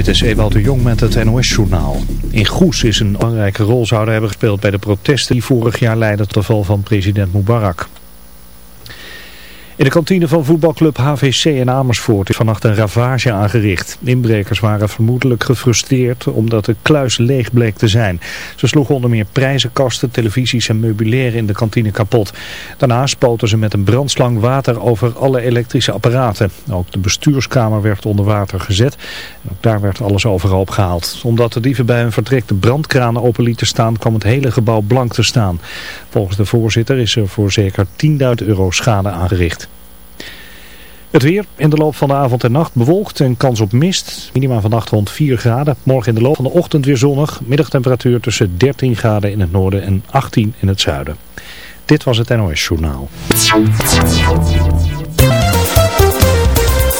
Dit is Ewald de Jong met het NOS-journaal. In Goes is een belangrijke rol zouden hebben gespeeld bij de protesten die vorig jaar leidden tot de val van president Mubarak. In de kantine van voetbalclub HVC in Amersfoort is vannacht een ravage aangericht. Inbrekers waren vermoedelijk gefrustreerd omdat de kluis leeg bleek te zijn. Ze sloegen onder meer prijzenkasten, televisies en meubilair in de kantine kapot. Daarna spoten ze met een brandslang water over alle elektrische apparaten. Ook de bestuurskamer werd onder water gezet. Ook daar werd alles overhoop gehaald. Omdat de dieven bij hun vertrek de brandkranen open lieten staan kwam het hele gebouw blank te staan. Volgens de voorzitter is er voor zeker 10.000 euro schade aangericht. Het weer in de loop van de avond en nacht bewolkt en kans op mist. Minima vannacht rond 4 graden. Morgen in de loop van de ochtend weer zonnig. Middagtemperatuur tussen 13 graden in het noorden en 18 in het zuiden. Dit was het NOS Journaal.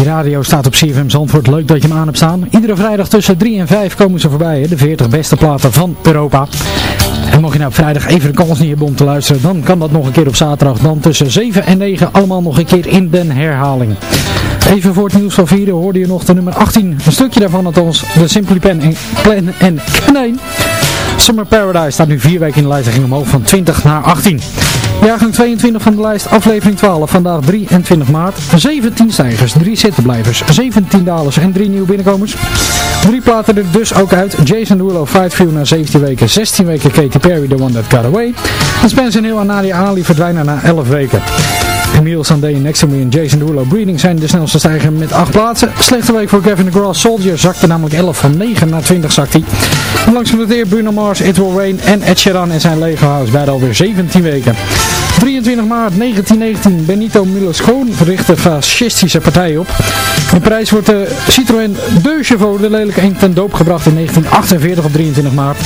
Die radio staat op CFM Zandvoort. Leuk dat je hem aan hebt staan. Iedere vrijdag tussen 3 en 5 komen ze voorbij. Hè? De 40 beste platen van Europa. En mocht je nou vrijdag even de kans niet hebben om te luisteren, dan kan dat nog een keer op zaterdag. Dan tussen 7 en 9 allemaal nog een keer in de herhaling. Even voor het nieuws van 4 hoorde je nog de nummer 18. Een stukje daarvan althans. De Simply Pen en Plan en Kneen. Summer Paradise staat nu vier weken in de lijst en ging omhoog van 20 naar 18. Jaargang 22 van de lijst, aflevering 12, vandaag 23 maart. 17 stijgers, 3 zittenblijvers, 17 dalers en 3 nieuwe binnenkomers. Drie platen er dus ook uit. Jason Derulo, Fight View na 17 weken, 16 weken Katy Perry, The One That Got Away. En Spencer Hill en Nadia Ali verdwijnen na 11 weken. Emile Sandé, Next to Me en Jason Derulo Breeding zijn de snelste stijger met 8 plaatsen. Slechte week voor Kevin DeGrasse. Soldier zakte namelijk 11 van 9 naar 20 zakt hij. En langs genoteerd Bruno Mars, It Will Rain en Ed Sheeran en zijn Lego House. Beide alweer 17 weken. 23 maart 1919, Benito Mussolini verricht een fascistische partij op. In Parijs wordt de Citroën De Chevaux, de lelijke eend, ten doop gebracht in 1948 op 23 maart.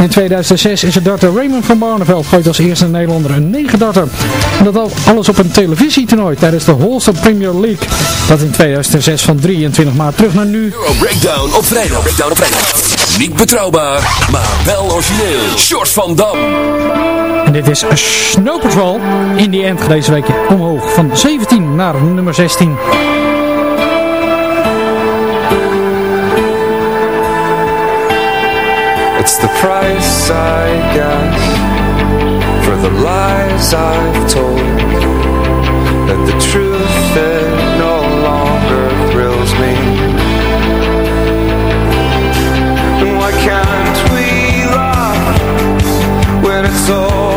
In 2006 is het darter Raymond van Barneveld gooit als eerste Nederlander een 9 darter. En dat al alles op een televisietoernooi tijdens de Holster Premier League. Dat in 2006 van 23 maart terug naar nu. Euro Breakdown op vrijdag. Breakdown op vrijdag. Niet betrouwbaar, maar wel origineel. Short van Dam. En dit is Snow Patrol. In die end deze week omhoog van 17 naar nummer 16. It's the price I guess for the lies I've told. That truth it no longer thrills me. Why can't we laugh when it's all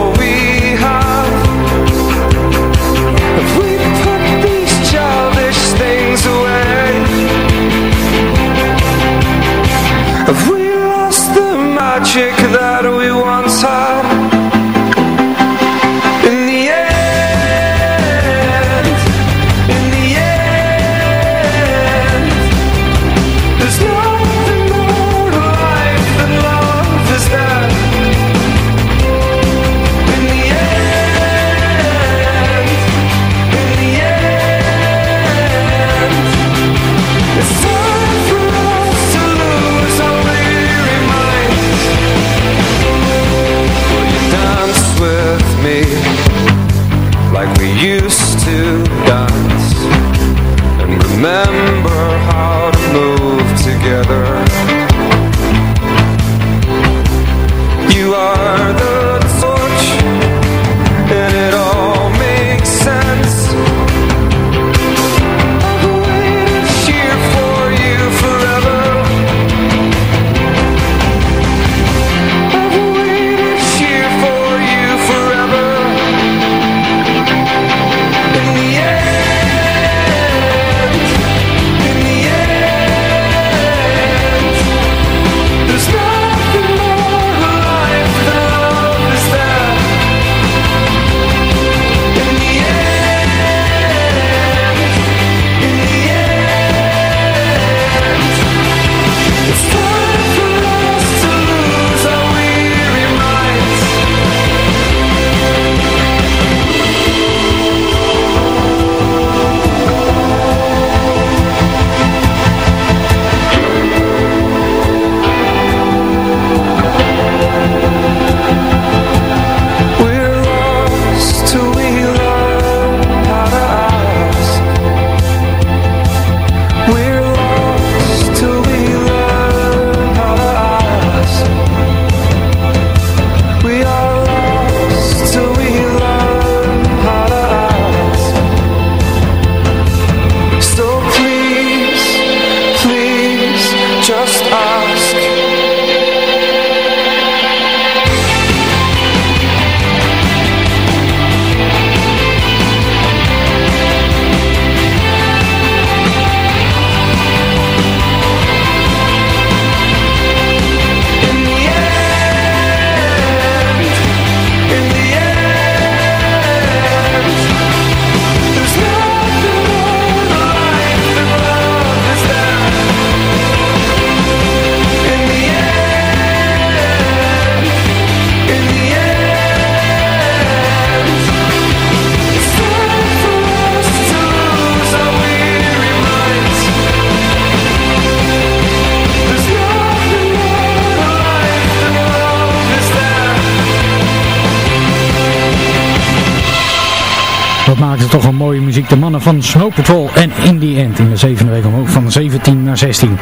ik de mannen van Snow Patrol en In The End in de zevende week omhoog van 17 naar 16.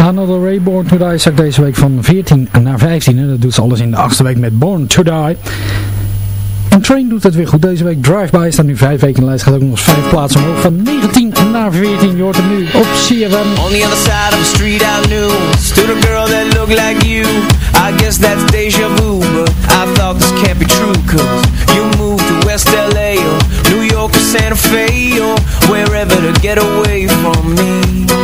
Another Ray Born To Die zakt deze week van 14 naar 15 en dat doet ze alles in de achtste week met Born To Die. En Train doet het weer goed deze week. Drive-By staat nu vijf weken in de lijst, gaat ook nog eens vijf plaatsen omhoog van 19 naar 14. Je hoort hem nu op CFM. On the other side of the street I knew, stood girl that looked like you. I guess that's deja vu, but I thought this can't be true, cause you moved to West LA. Santa Fe or wherever to get away from me.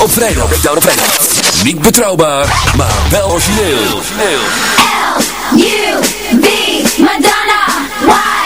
Op vrijdag. Lockdown op vrijdag. Niet betrouwbaar, maar wel origineel. L, U, B, Madonna, Why?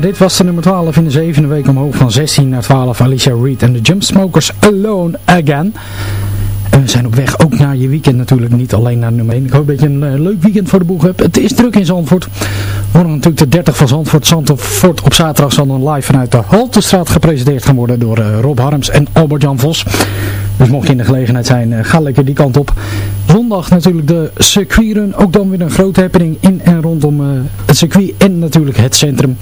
Dit was de nummer 12 in de zevende week omhoog van 16 naar 12. Alicia Reed en de Jumpsmokers Alone Again. En we zijn op weg ook naar je weekend natuurlijk, niet alleen naar nummer 1. Ik hoop dat je een eh, leuk weekend voor de boeg hebt. Het is druk in Zandvoort. Worden natuurlijk de 30 van Zandvoort. Zandvoort op zaterdag zal dan live vanuit de Haltestraat gepresenteerd gaan worden door eh, Rob Harms en Albert-Jan Vos. Dus mocht je in de gelegenheid zijn, eh, ga lekker die kant op. Zondag natuurlijk de circuitrun. Ook dan weer een grote happening in en rondom eh, het circuit en natuurlijk het centrum.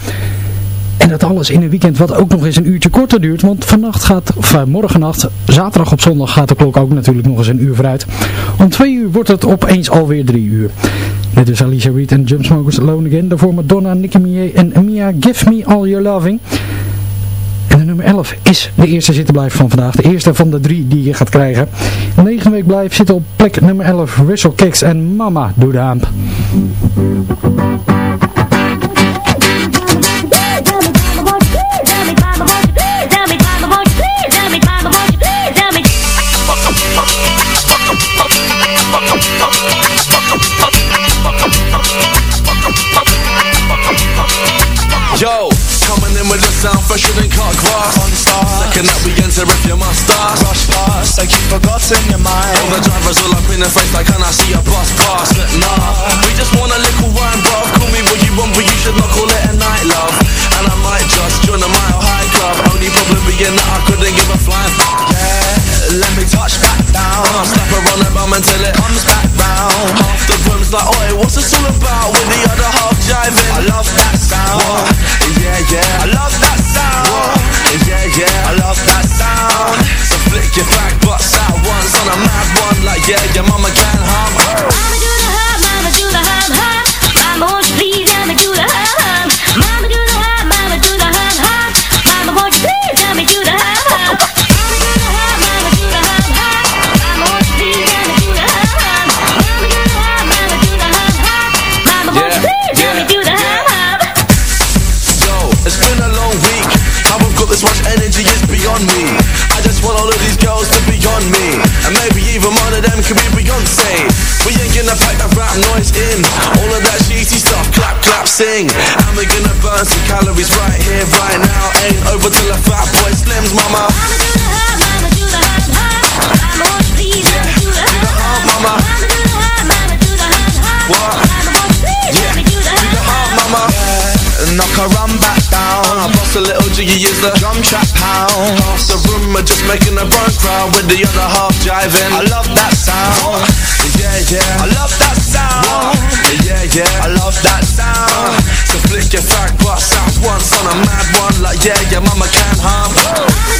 En dat alles in een weekend wat ook nog eens een uurtje korter duurt. Want vannacht gaat, of eh, morgennacht, zaterdag op zondag gaat de klok ook natuurlijk nog eens een uur vooruit. Om twee uur wordt het opeens alweer drie uur. Net dus Alicia Reed en Jumpsmokers Alone Again. Daarvoor Madonna, Nicki Minaj en Mia Give Me All Your Loving. En de nummer 11 is de eerste zittenblijf van vandaag. De eerste van de drie die je gaat krijgen. Negen week blijf zitten op plek nummer 11. Whistle Kicks en Mama Doe de. Sound fresher than cut grass. On second that we enter if you must start. Rush past, like you forgotten your mind. All the drivers all up in the face, like can I see a bus pass? But nah, we just want a little wine, bruv. Call me what you want, but you should not call it a night, love. And I might just join a mile high club. Only problem being that I couldn't give a flying. Let me touch back down. I'll slap her on the bum until it comes back round. Half the room's like, oi, what's this all about? With the other half jiving. I love that sound. Yeah, yeah. I love that sound. Yeah, yeah. I love that sound. So flick your back butts out once on a mad one. Like, yeah, your mama can hum. Mama do the hum, mama do the hum, hum. Mama won't trap. Half the room are just making a burn crowd with the other half. I love that sound. Yeah, yeah. I love that sound. Yeah, yeah. I love that sound. So flick your fag butts out once on a mad one, like yeah, your mama can hum. Mama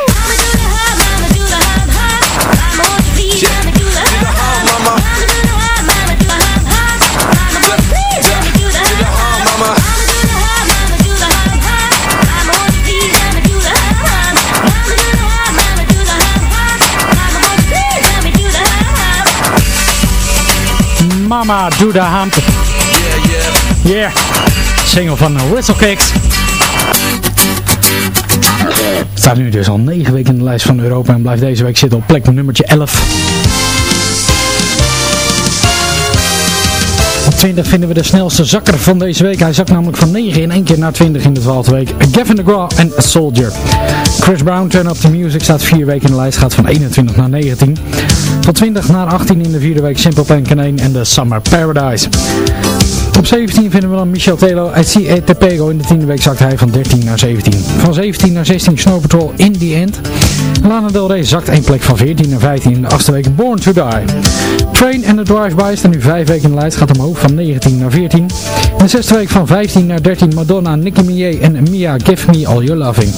Mama Doe de Hamp. Yeah yeah. Single van Whistle Kicks. Staat nu dus al 9 weken in de lijst van Europa en blijft deze week zitten op plek nummertje 11. Op 20 vinden we de snelste zakker van deze week. Hij zakt namelijk van 9 in één keer naar 20 in de 12e week. Gavin DeGraw en Soldier. Chris Brown, Turn Up The Music, staat 4 weken in de lijst. Gaat van 21 naar 19. Tot 20 naar 18 in de vierde week. Simple Plan Canane en The Summer Paradise. Op 17 vinden we dan Michel Telo uit C.A. Tepego. In de tiende week zakt hij van 13 naar 17. Van 17 naar 16 Snow Patrol in the End. Lana Del Rey zakt één plek van 14 naar 15 in de achtste week Born to Die. Train and the Drive-By staan nu 5 weken in de lijst. Gaat omhoog van 19 naar 14. In de zesde week van 15 naar 13 Madonna, Nicki Minaj en Mia Give Me All Your Loving.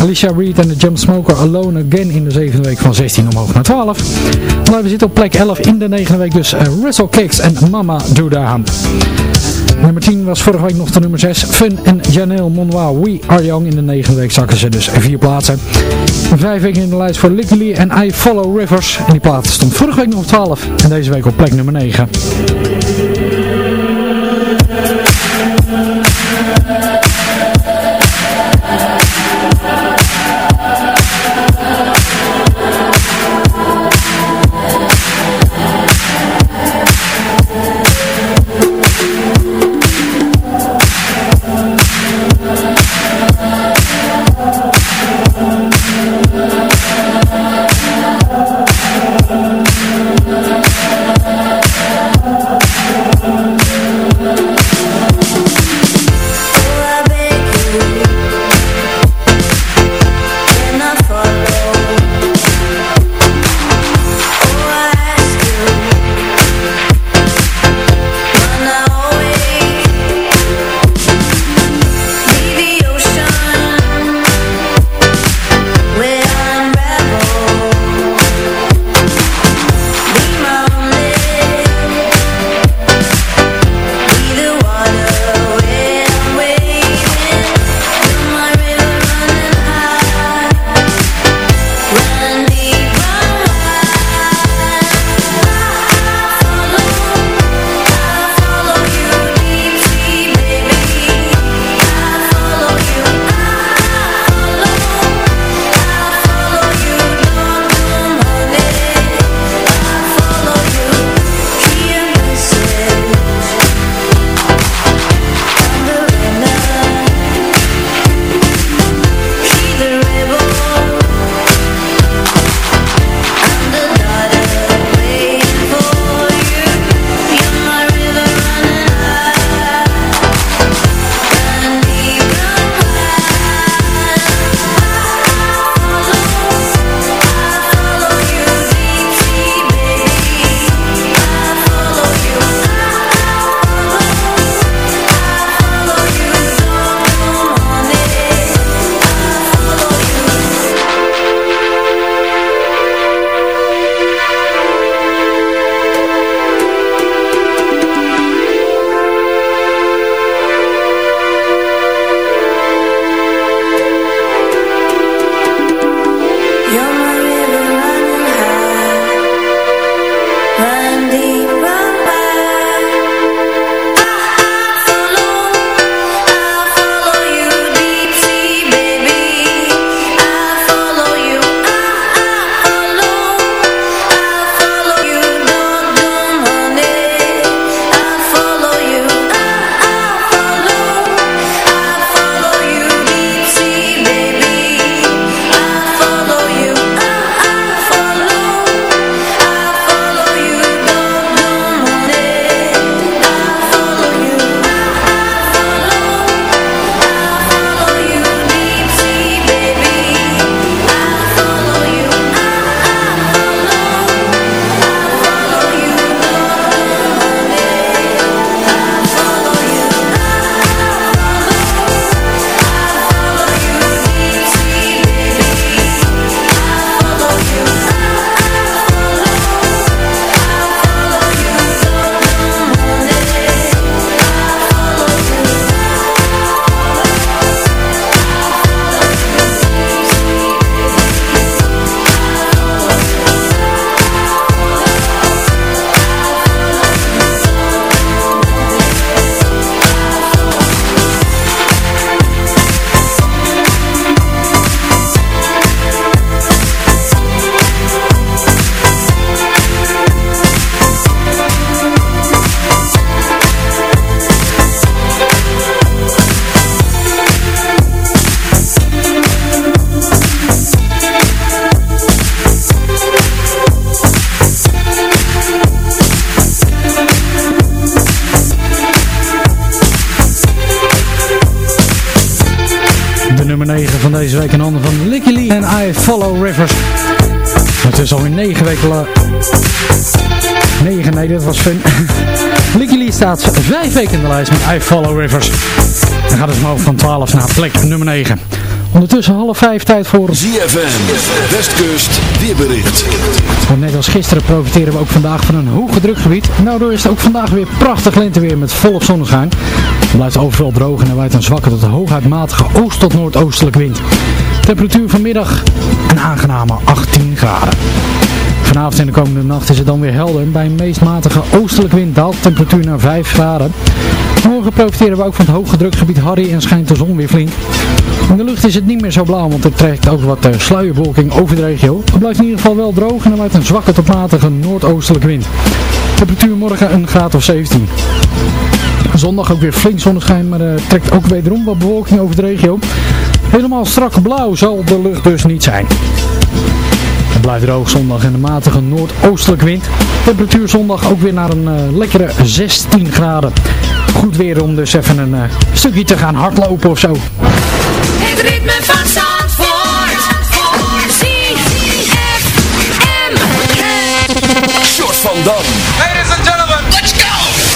Alicia Reed en de Jump Smoker Alone Again in de zevende week van 16 omhoog naar 12. Dan blijven zitten op plek 11 in de negende week dus uh, Wrestle Kicks en Mama Doe de Hand. Nummer 10 was vorige week nog de nummer 6. Fun en Janelle Monroe, We Are Young. In de negende week zakken ze dus vier plaatsen. Vijf weken in de lijst voor Licky Lee en I Follow Rivers. En die plaat stond vorige week nog op 12 en deze week op plek nummer 9. Alweer 9 weken lang. 9, nee, dat was fun. Licky Lee staat 5 weken in de lijst met I Follow Rivers. Dan gaat het omhoog van 12 naar plek nummer 9. Ondertussen half vijf tijd voor... ZFM, Westkust, weerbericht. Net als gisteren profiteren we ook vandaag van een hoge drukgebied. Daardoor is het ook vandaag weer prachtig lenteweer met volop zonneschijn. Het blijft overal droog en er waait een zwakke tot hooguit matige oost- tot noordoostelijke wind. Temperatuur vanmiddag een aangename 18 graden. Vanavond en de komende nacht is het dan weer helder. Bij een meest matige oostelijke wind daalt de temperatuur naar 5 graden. Morgen profiteren we ook van het hoge drukgebied Harry en schijnt de zon weer flink. In de lucht is het niet meer zo blauw, want er trekt ook wat eh, sluierbewolking over de regio. Het blijft in ieder geval wel droog en er waait een zwakke tot matige noordoostelijke wind. Temperatuur morgen een graad of 17. Zondag ook weer flink zonneschijn, maar er trekt ook wederom wat bewolking over de regio. Helemaal strak blauw zal de lucht dus niet zijn. Het blijft droog zondag en een matige noordoostelijke wind. Temperatuur zondag ook weer naar een eh, lekkere 16 graden. Goed weer om dus even een eh, stukje te gaan hardlopen of zo. Het ritme van Zandvoort. Short van Dam. Ladies and gentlemen, let's go!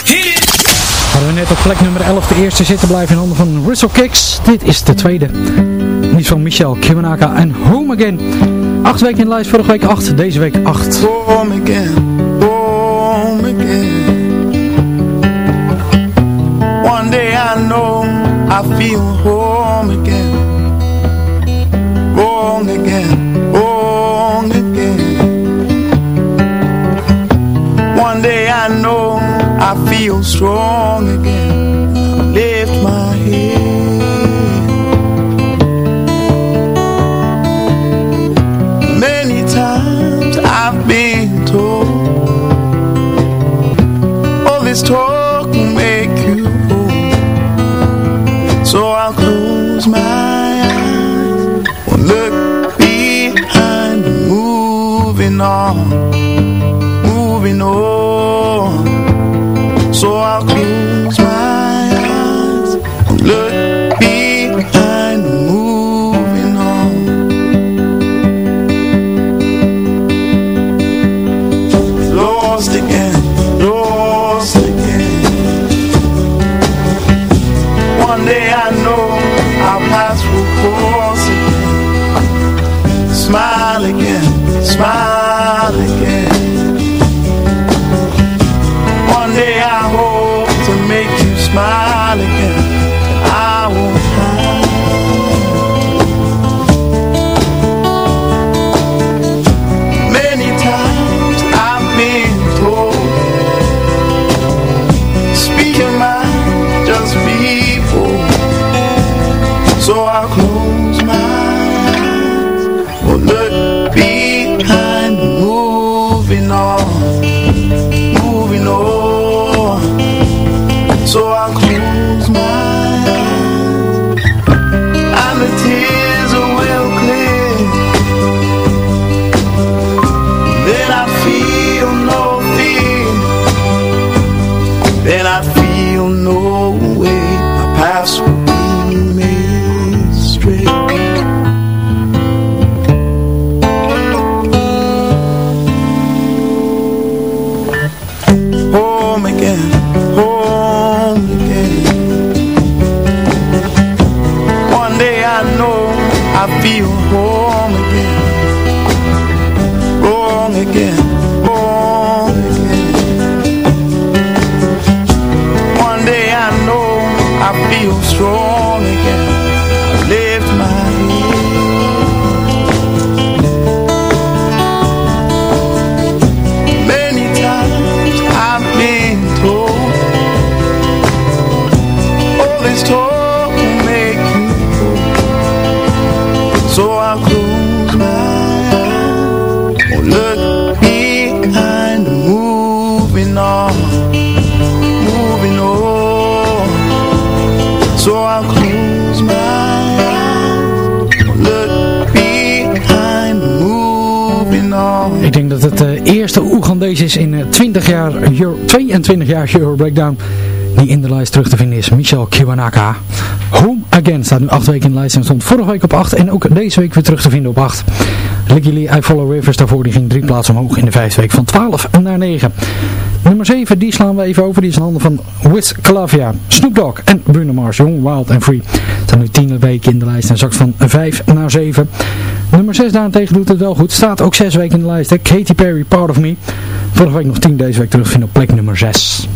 Hit it! Hadden we net op plek nummer 11 de eerste zitten blijven in handen van Whistle Kicks. Dit is de tweede. Die is van Michel Kimanaka en Home Again. Acht weken in lijst, vorige week 8, deze week 8. home again, home again. One day I know I feel again, again, again. One day I know I feel strong so I Oegandees is in eh, 20 jaar Euro, 22 jaar Euro Breakdown die in de lijst terug te vinden is. Michel Kiwanaka. Home Again staat nu 8 weken in de lijst en stond vorige week op 8 en ook deze week weer terug te vinden op 8. Licky Lee, I Follow Rivers daarvoor, die ging drie plaatsen omhoog in de vijfde week van 12 naar 9 nummer 7, die slaan we even over. Die is in handen van Wiz Clavia, Snoop Dogg en Bruno Mars. Jong, Wild and Free. Het zijn nu 10 weken in de lijst en zakt van 5 naar 7. Nummer 6 daarentegen doet het wel goed. Staat ook 6 weken in de lijst. Katy Perry, Part of Me. Volgende week nog 10, deze week terugvinden op plek nummer 6.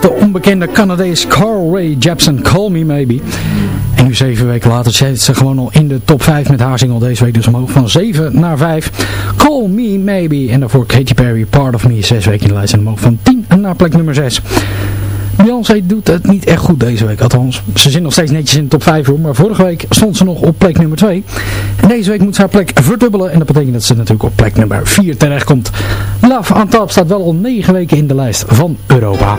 de onbekende Canadees Carl Ray Jepsen, Call Me Maybe. En nu zeven weken later zit ze gewoon al in de top 5 met haar single deze week dus omhoog van 7 naar 5. Call Me Maybe en daarvoor Katy Perry Part of Me, zes weken in de lijst en omhoog van 10 naar plek nummer 6. Beyoncé doet het niet echt goed deze week. Althans, ze zit nog steeds netjes in de top 5. Maar vorige week stond ze nog op plek nummer 2. En deze week moet ze haar plek verdubbelen. En dat betekent dat ze natuurlijk op plek nummer 4 terechtkomt. Love on Top staat wel al 9 weken in de lijst van Europa.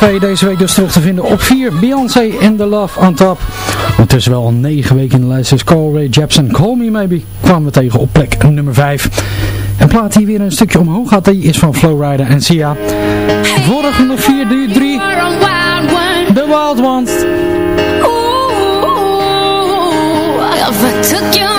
2 deze week dus terug te vinden. Op 4 Beyoncé en The Love on Top. Ondertussen wel al 9 weken in de lijst is Cole Ray Jepsen. Call Me Maybe kwamen we tegen op plek nummer 5. En plaat hier weer een stukje omhoog gaat, die is van Flowrider en Sia. Vorige nummer 4, 3. The Wild Ones. Ooh, I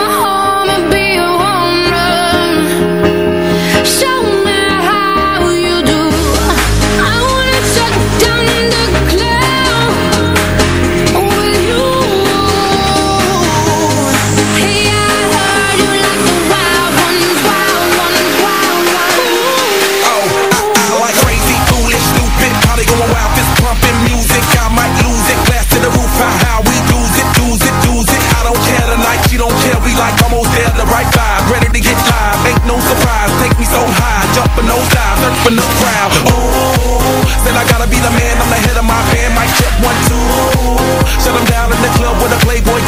nosedive, surfing the crowd. Ooh, said I gotta be the man, I'm the head of my band. Mic check one, two. Shut them down in the club with a Playboy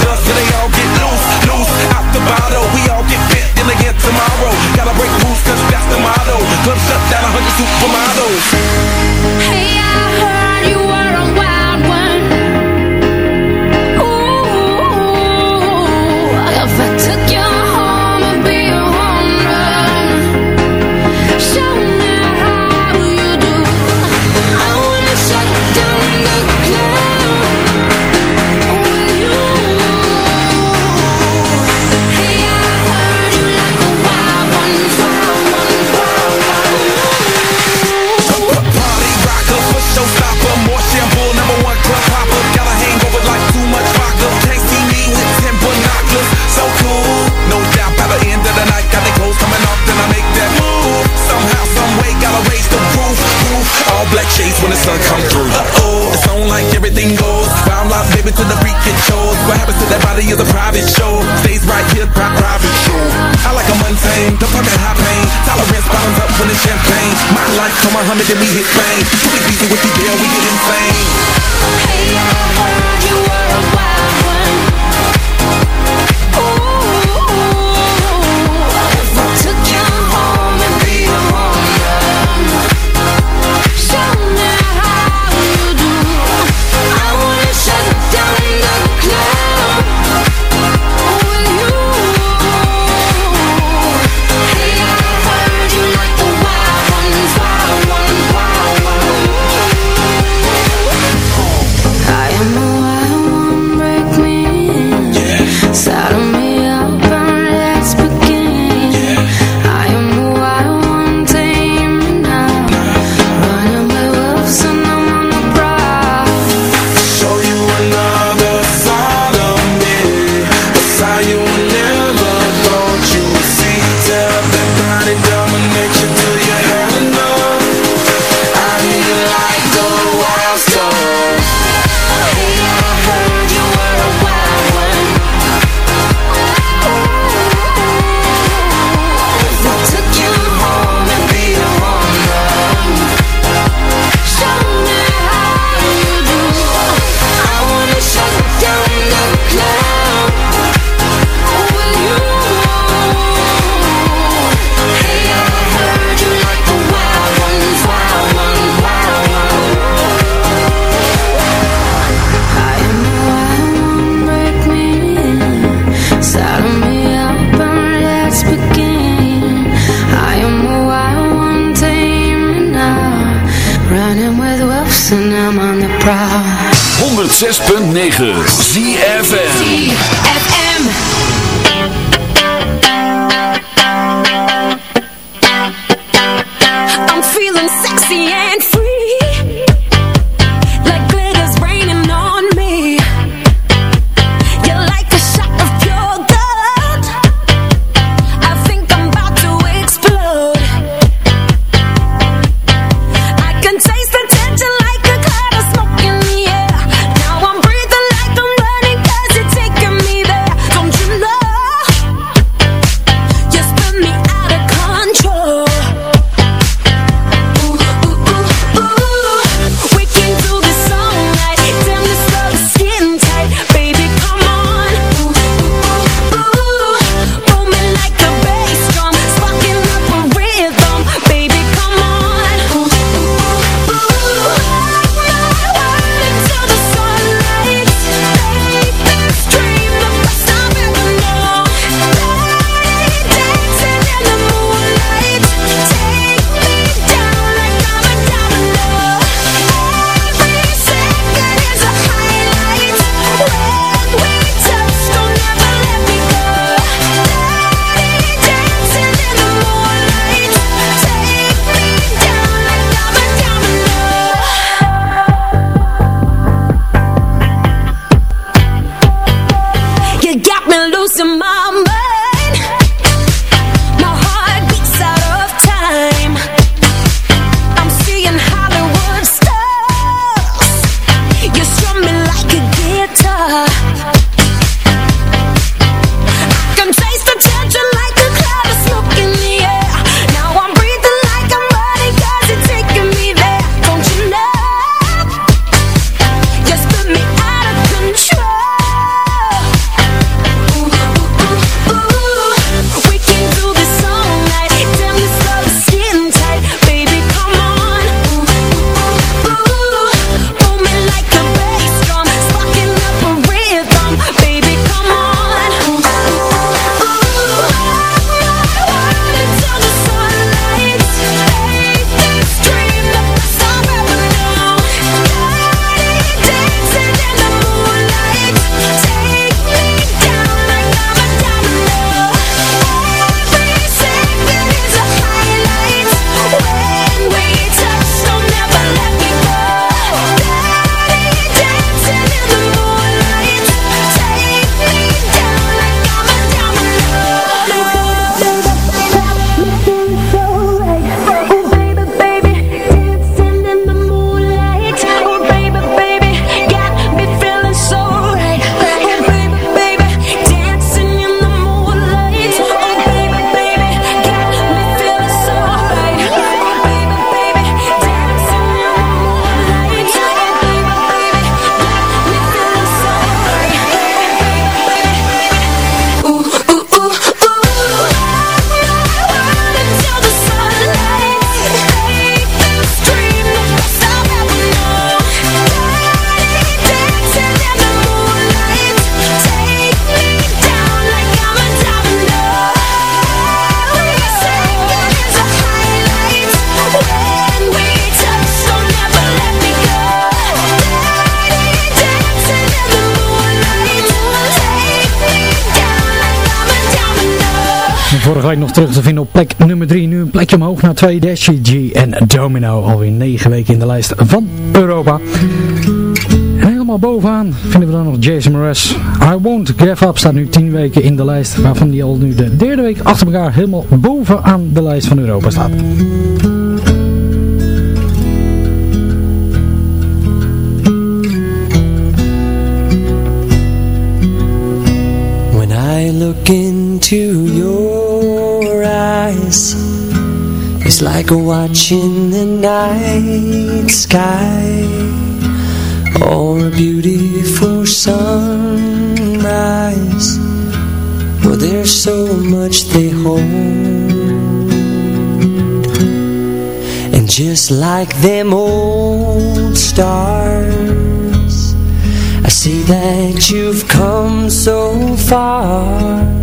plekje omhoog naar 2. Dashi G en Domino. Alweer 9 weken in de lijst van Europa. En helemaal bovenaan vinden we dan nog Jason Mraz. I Won't Give Up staat nu 10 weken in de lijst. Waarvan die al nu de derde week achter elkaar helemaal bovenaan de lijst van Europa staat. When I look into your eyes, it's like watching the night sky or a beautiful sunrise. Oh, there's so much they hold, and just like them old stars. I see that you've come so far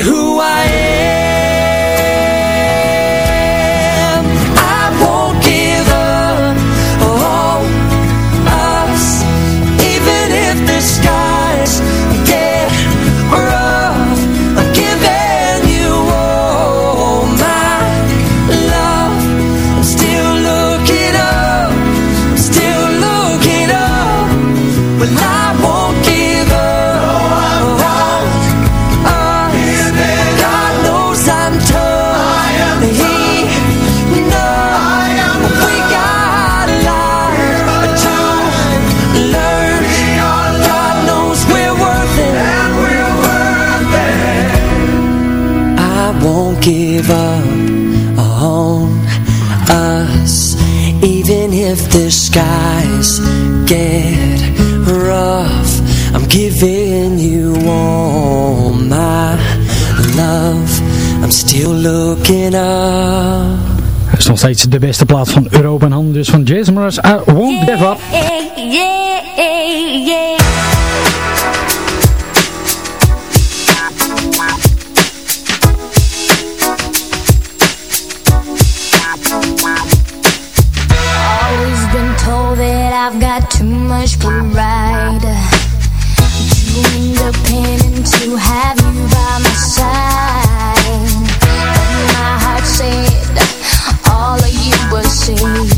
who I if the skies get rough I'm giving you all my love I'm still looking up Dat is nog steeds de beste plaats van Europa en handen dus van Jason Mraz I won't give up yeah, yeah, yeah. I've got too much pride Too independent to have you by my side And my heart said all of you will see.